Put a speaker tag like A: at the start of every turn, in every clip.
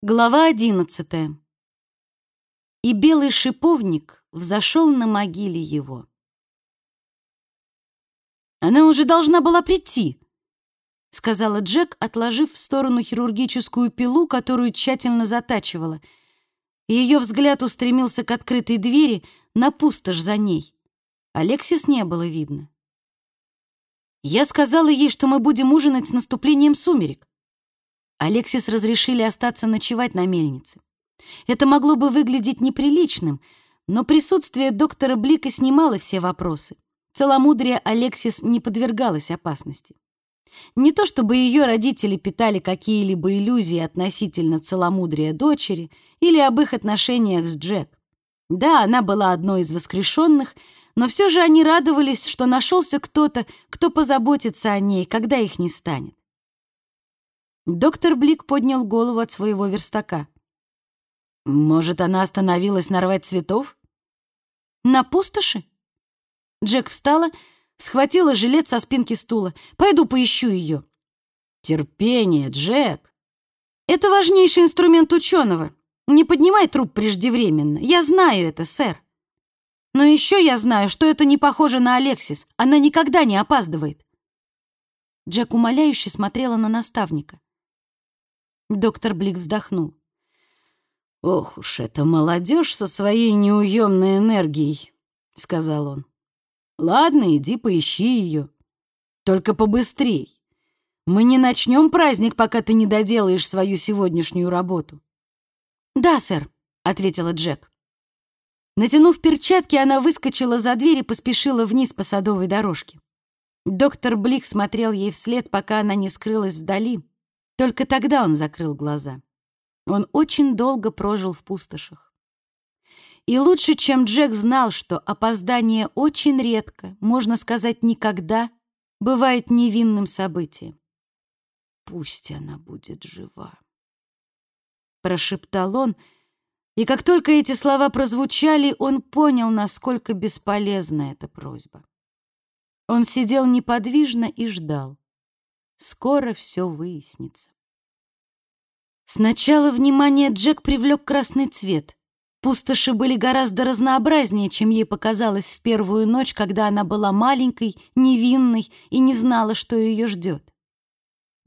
A: Глава одиннадцатая. И белый шиповник взошел на могиле его. «Она уже должна была прийти», — сказала Джек, отложив в сторону хирургическую пилу, которую тщательно затачивала. Ее взгляд устремился к открытой двери, на пустошь за ней. Алексис не было видно. «Я сказала ей, что мы будем ужинать с наступлением сумерек. Алексис разрешили остаться ночевать на мельнице. Это могло бы выглядеть неприличным, но присутствие доктора Блика снимало все вопросы. Целомудрие Алексис не подвергалось опасности. Не то чтобы ее родители питали какие-либо иллюзии относительно целомудрия дочери или об их отношениях с Джек. Да, она была одной из воскрешенных, но все же они радовались, что нашелся кто-то, кто позаботится о ней, когда их не станет. Доктор Блик поднял голову от своего верстака. «Может, она остановилась нарвать цветов?» «На пустоши?» Джек встала, схватила жилет со спинки стула. «Пойду поищу ее». «Терпение, Джек!» «Это важнейший инструмент ученого. Не поднимай труп преждевременно. Я знаю это, сэр. Но еще я знаю, что это не похоже на Алексис. Она никогда не опаздывает». Джек умоляюще смотрела на наставника. Доктор Блик вздохнул. «Ох уж эта молодежь со своей неуемной энергией», — сказал он. «Ладно, иди поищи ее. Только побыстрей. Мы не начнем праздник, пока ты не доделаешь свою сегодняшнюю работу». «Да, сэр», — ответила Джек. Натянув перчатки, она выскочила за дверь и поспешила вниз по садовой дорожке. Доктор Блик смотрел ей вслед, пока она не скрылась вдали, только тогда он закрыл глаза. Он очень долго прожил в пустошах. И лучше, чем Джек знал, что опоздание очень редко, можно сказать, никогда, бывает невинным событием. «Пусть она будет жива», — прошептал он, и как только эти слова прозвучали, он понял, насколько бесполезна эта просьба. Он сидел неподвижно и ждал. Скоро все выяснится. Сначала внимание Джек привлек красный цвет. Пустоши были гораздо разнообразнее, чем ей показалось в первую ночь, когда она была маленькой, невинной и не знала, что ее ждет.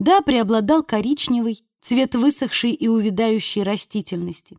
A: Да, преобладал коричневый, цвет высохшей и увядающей растительности.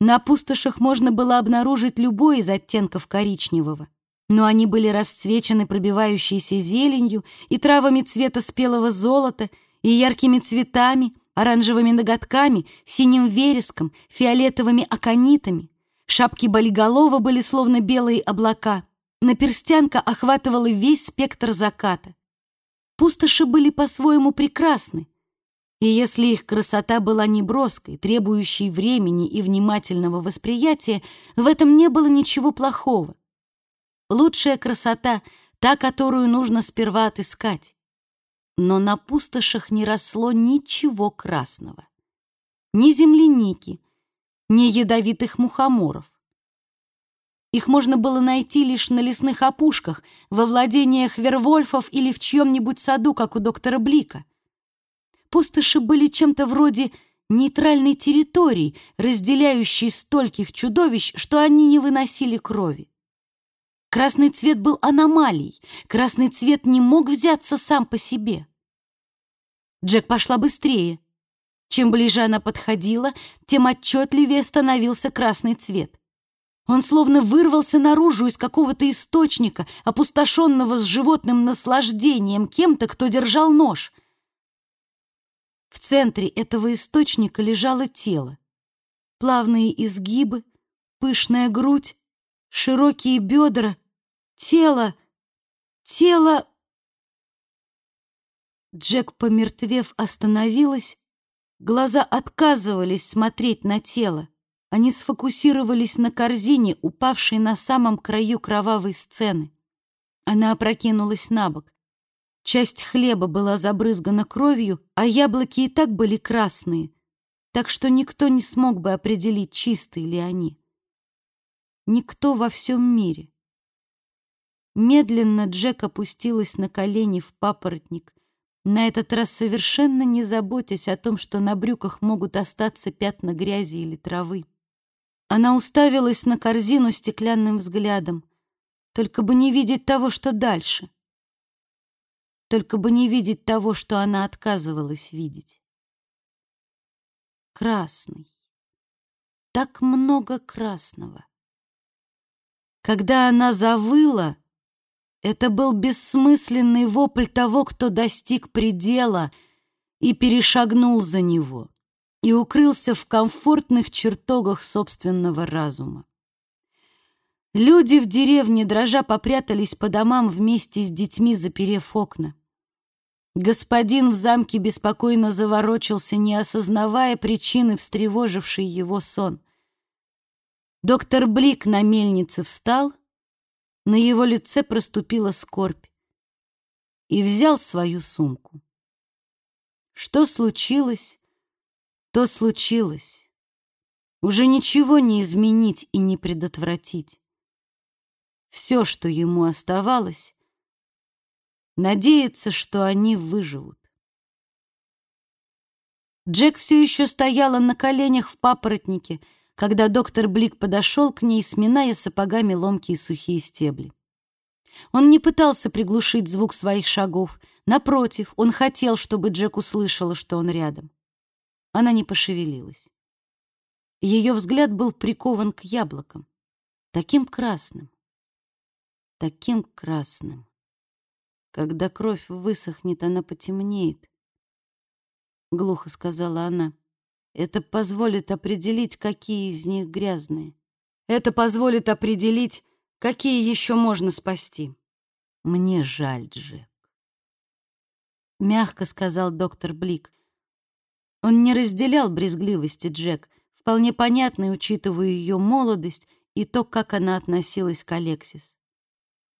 A: На пустошах можно было обнаружить любой из оттенков коричневого но они были расцвечены пробивающейся зеленью и травами цвета спелого золота, и яркими цветами, оранжевыми ноготками, синим вереском, фиолетовыми аконитами. Шапки болиголова были словно белые облака. Наперстянка охватывала весь спектр заката. Пустоши были по-своему прекрасны, и если их красота была неброской, требующей времени и внимательного восприятия, в этом не было ничего плохого. Лучшая красота — та, которую нужно сперва отыскать. Но на пустошах не росло ничего красного. Ни земляники, ни ядовитых мухоморов. Их можно было найти лишь на лесных опушках, во владениях Вервольфов или в чьем-нибудь саду, как у доктора Блика. Пустоши были чем-то вроде нейтральной территории, разделяющей стольких чудовищ, что они не выносили крови. Красный цвет был аномалией. Красный цвет не мог взяться сам по себе. Джек пошла быстрее. Чем ближе она подходила, тем отчетливее становился красный цвет. Он словно вырвался наружу из какого-то источника, опустошенного с животным наслаждением кем-то, кто держал нож. В центре этого источника лежало тело. Плавные изгибы, пышная грудь, широкие бедра, Тело! Тело!» Джек, помертвев, остановилась. Глаза отказывались смотреть на тело. Они сфокусировались на корзине, упавшей на самом краю кровавой сцены. Она опрокинулась на бок. Часть хлеба была забрызгана кровью, а яблоки и так были красные, так что никто не смог бы определить, чистые ли они. Никто во всем мире. Медленно Джек опустилась на колени в папоротник, на этот раз совершенно не заботясь о том, что на брюках могут остаться пятна грязи или травы. Она уставилась на корзину стеклянным взглядом, только бы не видеть того, что дальше. Только бы не видеть того, что она отказывалась видеть. Красный. Так много красного. Когда она завыла, это был бессмысленный вопль того, кто достиг предела и перешагнул за него и укрылся в комфортных чертогах собственного разума. Люди в деревне, дрожа, попрятались по домам вместе с детьми, заперев окна. Господин в замке беспокойно заворочился, не осознавая причины, встревожившей его сон. Доктор Блик на мельнице встал — на его лице проступила скорбь. И взял свою сумку. Что случилось, то случилось. Уже ничего не изменить и не предотвратить. Все, что ему оставалось, надеяться, что они выживут. Джек все еще стояла на коленях в папоротнике, когда доктор Блик подошел к ней, сминая сапогами ломкие сухие стебли. Он не пытался приглушить звук своих шагов. Напротив, он хотел, чтобы Джек услышала, что он рядом. Она не пошевелилась. Ее взгляд был прикован к яблокам. Таким красным. Таким красным. Когда кровь высохнет, она потемнеет. Глухо сказала она. Это позволит определить, какие из них грязные. Это позволит определить, какие еще можно спасти. Мне жаль, Джек. Мягко сказал доктор Блик. Он не разделял брезгливости Джек, вполне понятной, учитывая ее молодость и то, как она относилась к Алексис.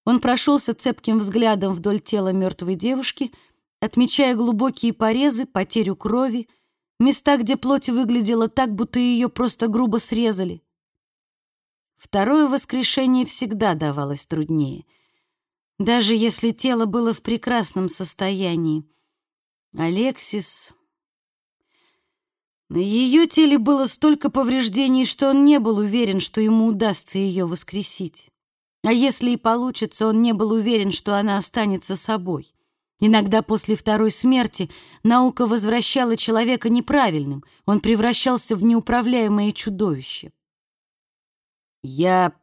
A: Он прошелся цепким взглядом вдоль тела мертвой девушки, отмечая глубокие порезы, потерю крови, Места, где плоть выглядела так, будто ее просто грубо срезали. Второе воскрешение всегда давалось труднее, даже если тело было в прекрасном состоянии. Алексис... На ее теле было столько повреждений, что он не был уверен, что ему удастся ее воскресить. А если и получится, он не был уверен, что она останется собой. Иногда после второй смерти наука возвращала человека неправильным, он превращался в неуправляемое чудовище. «Я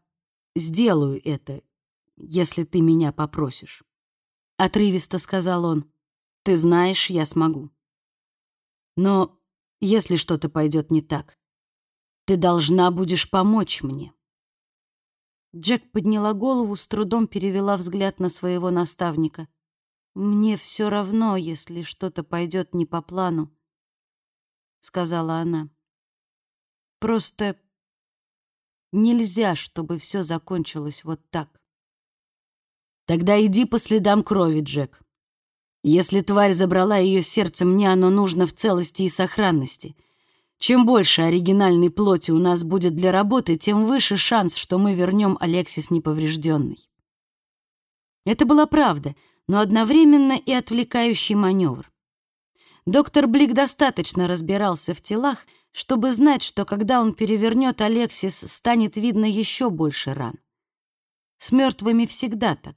A: сделаю это, если ты меня попросишь», — отрывисто сказал он. «Ты знаешь, я смогу. Но если что-то пойдет не так, ты должна будешь помочь мне». Джек подняла голову, с трудом перевела взгляд на своего наставника — «Мне все равно, если что-то пойдет не по плану», — сказала она. «Просто нельзя, чтобы все закончилось вот так». «Тогда иди по следам крови, Джек. Если тварь забрала ее сердце, мне оно нужно в целости и сохранности. Чем больше оригинальной плоти у нас будет для работы, тем выше шанс, что мы вернем Алексис неповрежденный». Это была правда — но одновременно и отвлекающий маневр. Доктор Блик достаточно разбирался в телах, чтобы знать, что когда он перевернет Алексис, станет видно еще больше ран. С мертвыми всегда так.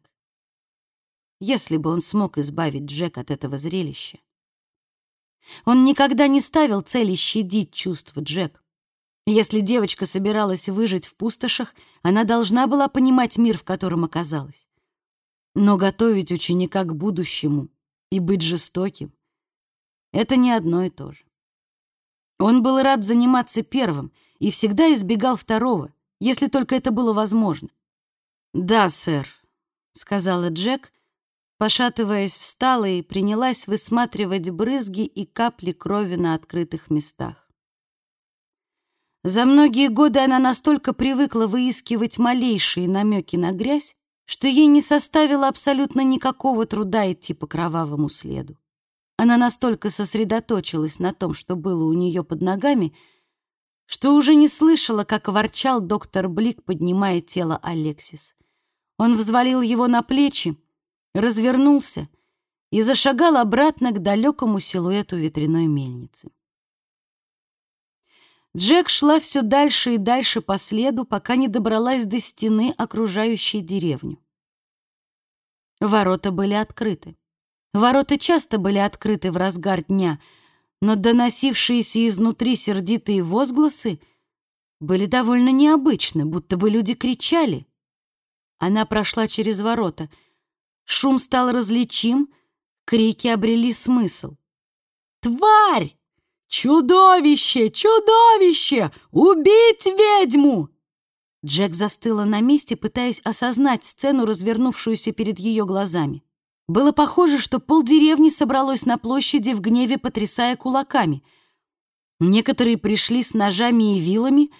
A: Если бы он смог избавить Джек от этого зрелища. Он никогда не ставил цели щадить чувства Джек. Если девочка собиралась выжить в пустошах, она должна была понимать мир, в котором оказалась. Но готовить ученика к будущему и быть жестоким — это не одно и то же. Он был рад заниматься первым и всегда избегал второго, если только это было возможно. «Да, сэр», — сказала Джек, пошатываясь, встала и принялась высматривать брызги и капли крови на открытых местах. За многие годы она настолько привыкла выискивать малейшие намеки на грязь, что ей не составило абсолютно никакого труда идти по кровавому следу. Она настолько сосредоточилась на том, что было у нее под ногами, что уже не слышала, как ворчал доктор Блик, поднимая тело Алексис. Он взвалил его на плечи, развернулся и зашагал обратно к далекому силуэту ветряной мельницы. Джек шла все дальше и дальше по следу, пока не добралась до стены, окружающей деревню. Ворота были открыты. Ворота часто были открыты в разгар дня, но доносившиеся изнутри сердитые возгласы были довольно необычны, будто бы люди кричали. Она прошла через ворота. Шум стал различим, крики обрели смысл. «Тварь! Чудовище! Чудовище! Убить ведьму!» Джек застыла на месте, пытаясь осознать сцену, развернувшуюся перед ее глазами. Было похоже, что полдеревни собралось на площади в гневе, потрясая кулаками. Некоторые пришли с ножами и вилами,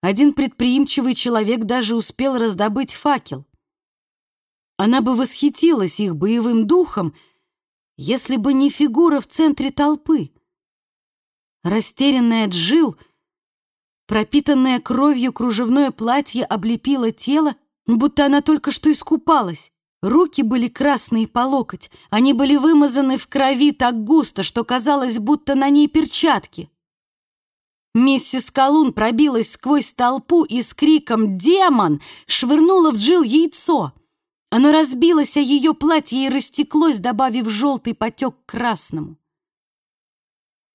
A: один предприимчивый человек даже успел раздобыть факел. Она бы восхитилась их боевым духом, если бы не фигура в центре толпы. Растерянная Джил — Пропитанное кровью кружевное платье облепило тело, будто она только что искупалась. Руки были красные по локоть, они были вымазаны в крови так густо, что казалось, будто на ней перчатки. Миссис Колун пробилась сквозь толпу и с криком «Демон!» швырнула в Джил яйцо. Оно разбилось о ее платье и растеклось, добавив желтый потек к красному.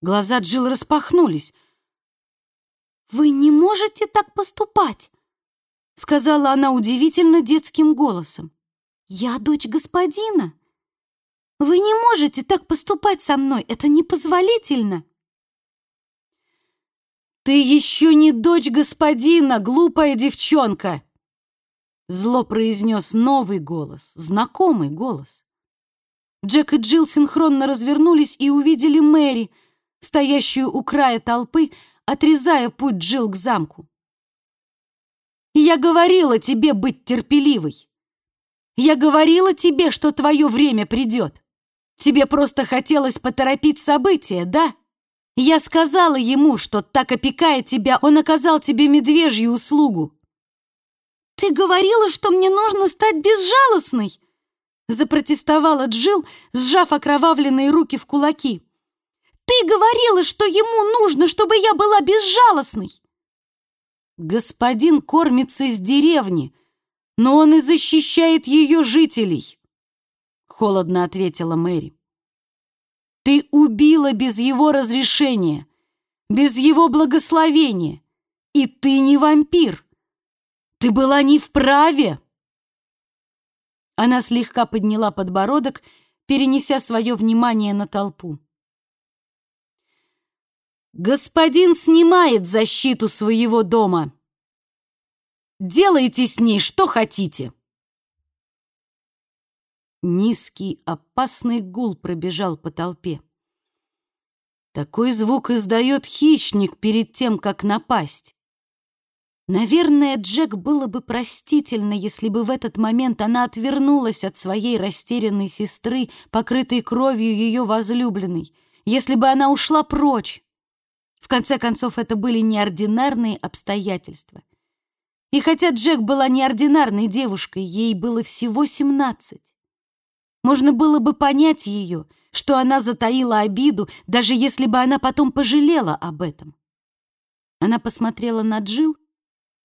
A: Глаза Джил распахнулись. «Вы не можете так поступать!» — сказала она удивительно детским голосом. «Я дочь господина. Вы не можете так поступать со мной, это непозволительно!» «Ты еще не дочь господина, глупая девчонка!» Зло произнес новый голос, знакомый голос. Джек и Джилл синхронно развернулись и увидели Мэри, стоящую у края толпы, отрезая путь Джил к замку. «Я говорила тебе быть терпеливой. Я говорила тебе, что твое время придет. Тебе просто хотелось поторопить события, да? Я сказала ему, что так опекая тебя, он оказал тебе медвежью услугу». «Ты говорила, что мне нужно стать безжалостной!» запротестовала Джил, сжав окровавленные руки в кулаки. Ты говорила, что ему нужно, чтобы я была безжалостной. Господин кормится из деревни, но он и защищает ее жителей, холодно ответила Мэри. Ты убила без его разрешения, без его благословения, и ты не вампир. Ты была не вправе. Она слегка подняла подбородок, перенеся свое внимание на толпу. Господин снимает защиту своего дома. Делайте с ней что хотите. Низкий, опасный гул пробежал по толпе. Такой звук издает хищник перед тем, как напасть. Наверное, Джек было бы простительно, если бы в этот момент она отвернулась от своей растерянной сестры, покрытой кровью ее возлюбленной, если бы она ушла прочь. В конце концов, это были неординарные обстоятельства. И хотя Джек была неординарной девушкой, ей было всего семнадцать. Можно было бы понять ее, что она затаила обиду, даже если бы она потом пожалела об этом. Она посмотрела на Джил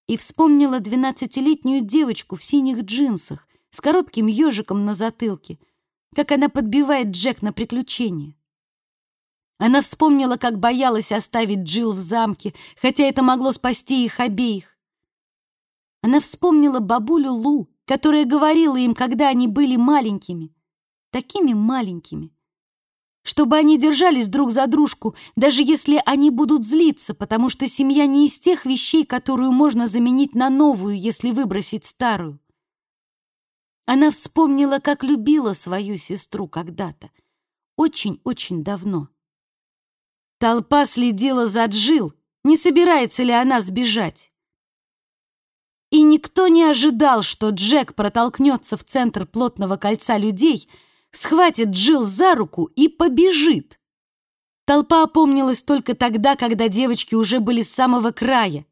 A: и вспомнила двенадцатилетнюю девочку в синих джинсах с коротким ежиком на затылке, как она подбивает Джек на приключения. Она вспомнила, как боялась оставить Джилл в замке, хотя это могло спасти их обеих. Она вспомнила бабулю Лу, которая говорила им, когда они были маленькими, такими маленькими, чтобы они держались друг за дружку, даже если они будут злиться, потому что семья не из тех вещей, которую можно заменить на новую, если выбросить старую. Она вспомнила, как любила свою сестру когда-то, очень-очень давно. Толпа следила за Джил, не собирается ли она сбежать. И никто не ожидал, что Джек протолкнется в центр плотного кольца людей, схватит Джил за руку и побежит. Толпа опомнилась только тогда, когда девочки уже были с самого края.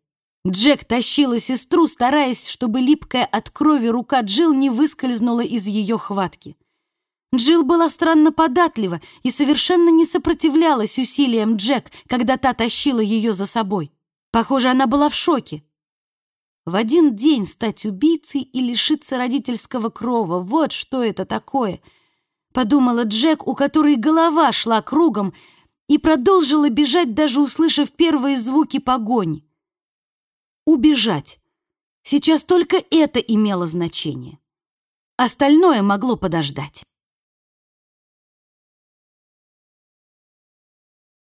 A: Джек тащила сестру, стараясь, чтобы липкая от крови рука Джил не выскользнула из ее хватки. Джилл была странно податлива и совершенно не сопротивлялась усилиям Джек, когда та тащила ее за собой. Похоже, она была в шоке. В один день стать убийцей и лишиться родительского крова — вот что это такое — подумала Джек, у которой голова шла кругом, и продолжила бежать, даже услышав первые звуки погони. Убежать. Сейчас только это имело значение. Остальное могло подождать.